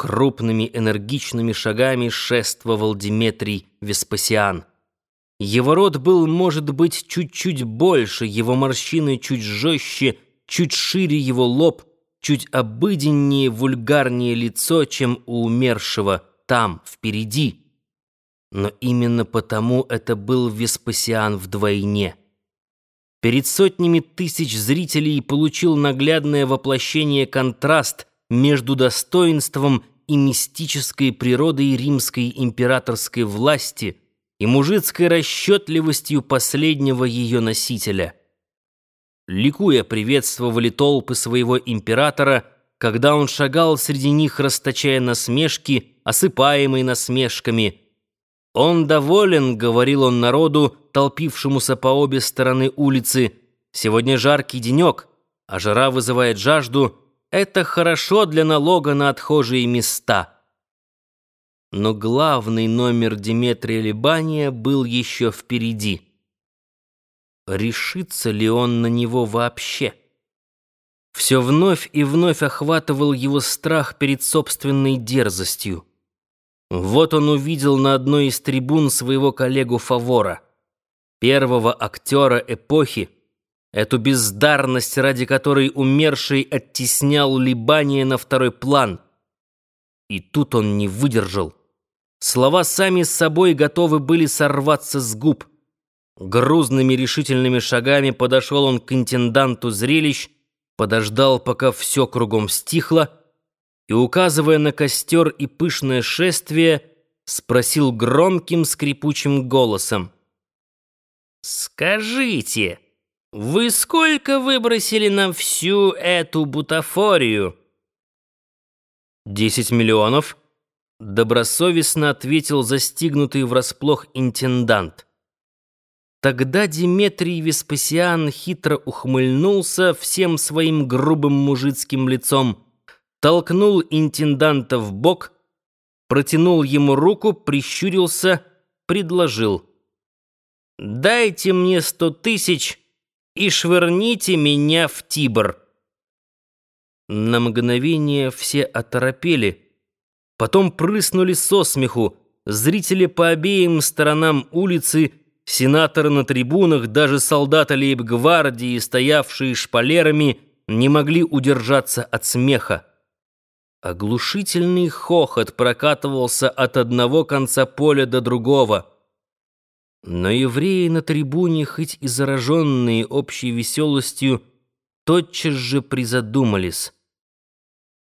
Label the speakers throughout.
Speaker 1: Крупными энергичными шагами шествовал Диметрий Веспасиан. Его рот был, может быть, чуть-чуть больше, его морщины чуть жестче, чуть шире его лоб, чуть обыденнее, вульгарнее лицо, чем у умершего там, впереди. Но именно потому это был Веспасиан вдвойне. Перед сотнями тысяч зрителей получил наглядное воплощение контраст между достоинством и мистической природой римской императорской власти и мужицкой расчетливостью последнего ее носителя. Ликуя приветствовали толпы своего императора, когда он шагал среди них, расточая насмешки, осыпаемые насмешками. «Он доволен», — говорил он народу, толпившемуся по обе стороны улицы, «сегодня жаркий денек, а жара вызывает жажду». Это хорошо для налога на отхожие места. Но главный номер Диметрия Либания был еще впереди. Решится ли он на него вообще? Все вновь и вновь охватывал его страх перед собственной дерзостью. Вот он увидел на одной из трибун своего коллегу Фавора, первого актера эпохи, Эту бездарность, ради которой умерший оттеснял Либания на второй план. И тут он не выдержал. Слова сами с собой готовы были сорваться с губ. Грузными решительными шагами подошел он к интенданту зрелищ, подождал, пока все кругом стихло, и, указывая на костер и пышное шествие, спросил громким скрипучим голосом. «Скажите!» Вы сколько выбросили на всю эту бутафорию? Десять миллионов, добросовестно ответил застигнутый врасплох интендант. Тогда Диметрий Веспасиан хитро ухмыльнулся всем своим грубым мужицким лицом, толкнул интенданта в бок, протянул ему руку, прищурился, предложил. «Дайте мне сто тысяч, и швырните меня в Тибр». На мгновение все оторопели, потом прыснули со смеху, зрители по обеим сторонам улицы, сенаторы на трибунах, даже солдаты лейб-гвардии, стоявшие шпалерами, не могли удержаться от смеха. Оглушительный хохот прокатывался от одного конца поля до другого — но евреи на трибуне, хоть и зараженные общей веселостью, тотчас же призадумались.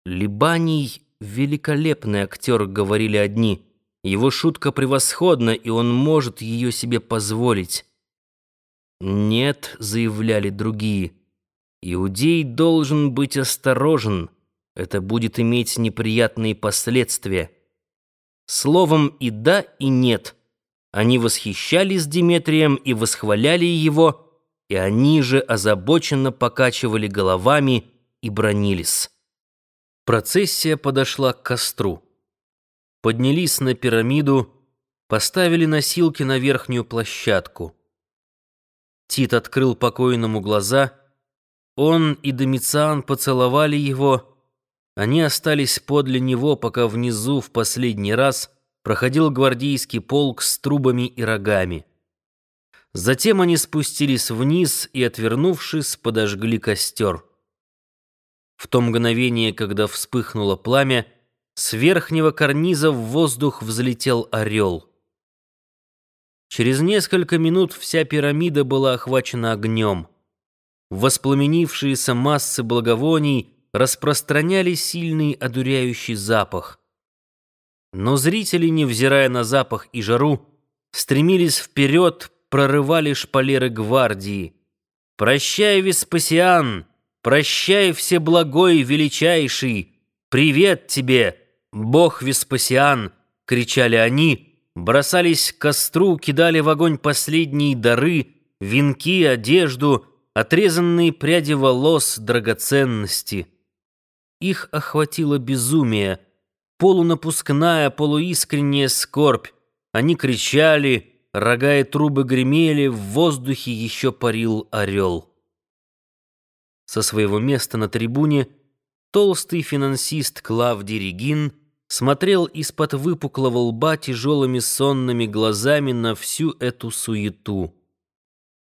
Speaker 1: «Либаний — великолепный актер», — говорили одни. «Его шутка превосходна, и он может ее себе позволить». «Нет», — заявляли другие, — «иудей должен быть осторожен, это будет иметь неприятные последствия». Словом, и да, и нет — они восхищались Диметрием и восхваляли его, и они же озабоченно покачивали головами и бронились. Процессия подошла к костру. Поднялись на пирамиду, поставили носилки на верхнюю площадку. Тит открыл покойному глаза. Он и Домициан поцеловали его. Они остались подле него, пока внизу в последний раз — проходил гвардейский полк с трубами и рогами. Затем они спустились вниз и, отвернувшись, подожгли костер. В то мгновение, когда вспыхнуло пламя, с верхнего карниза в воздух взлетел орел. Через несколько минут вся пирамида была охвачена огнем. Воспламенившиеся массы благовоний распространяли сильный одуряющий запах. Но зрители, невзирая на запах и жару, стремились вперед, прорывали шпалеры гвардии. «Прощай, Веспасиан! Прощай, Всеблагой Величайший! Привет тебе, Бог Веспасиан!» — кричали они, бросались к костру, кидали в огонь последние дары, венки, одежду, отрезанные пряди волос, драгоценности. Их охватило безумие — полунапускная, полуискренняя скорбь. Они кричали, рога и трубы гремели, в воздухе еще парил орел. Со своего места на трибуне толстый финансист Клавдий Регин смотрел из-под выпуклого лба тяжелыми сонными глазами на всю эту суету.